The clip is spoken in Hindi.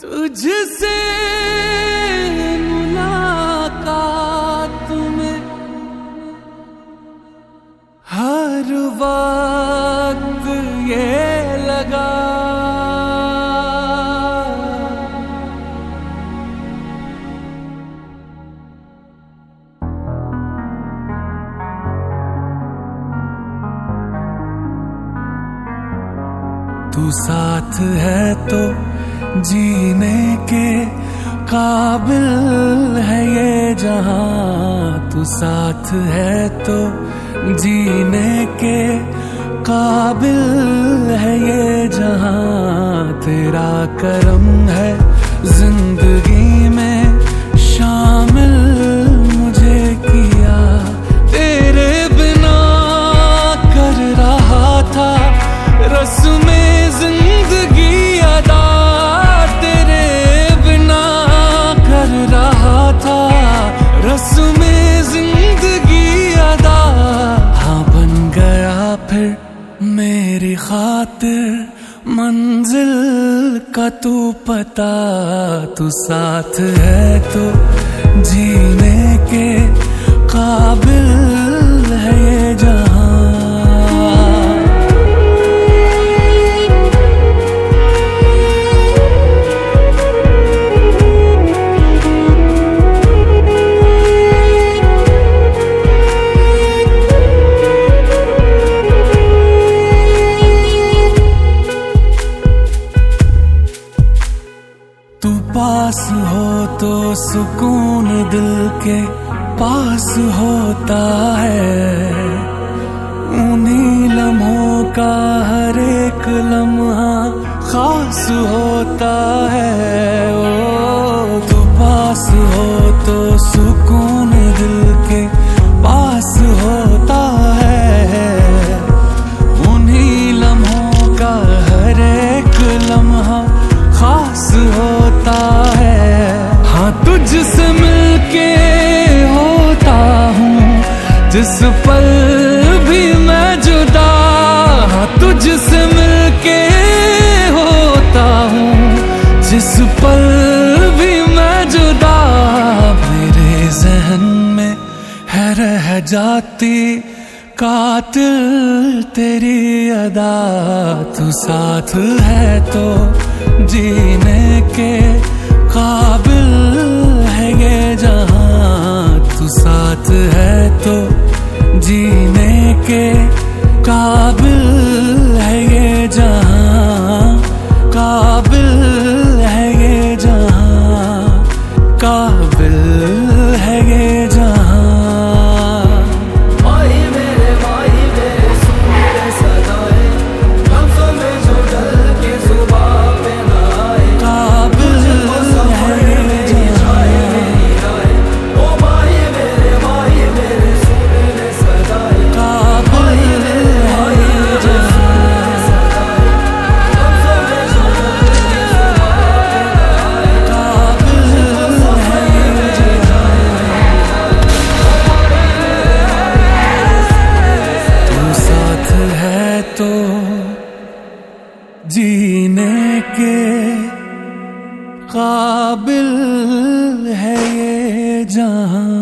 तुझसे मुलाकात में हर वक्त ये लगा। तू साथ है तो जीने के काबिल है ये जहाँ तू साथ है तो जीने के काबिल है ये जहाँ तेरा करम है ज़िंदगी रहा था, रस्म ज़िंदगी अदा। हाँ बन गया फिर मेरी खातिर, मंजिल का तू पता। तू साथ है तो जीने के काबिल तो सुकून दिल के पास होता है। उन्हीं लम्हों का हर एक लम्हा खास होता है। जाती कातिल तेरी अदा। तू साथ है तो जीने के काबिल है ये जहाँ। तू साथ है तो जीने के काबिल है ये जहाँ। काबिल के काबिल है ये जहाँ